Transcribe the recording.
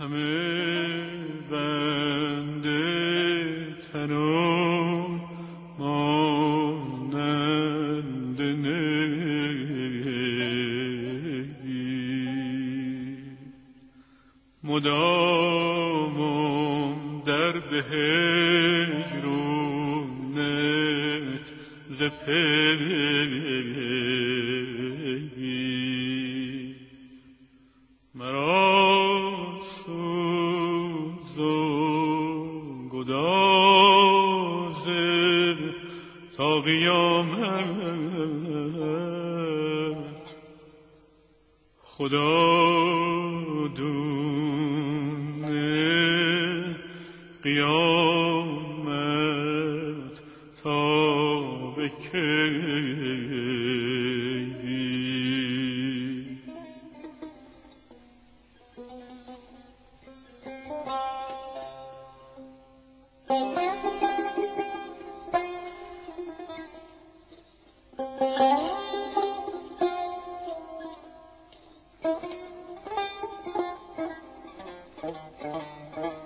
همه بنده تن و مانند نگی مدامم در بهج رونت ز پی گدازه تا قیامت. خدا دونه قیامت تا به Música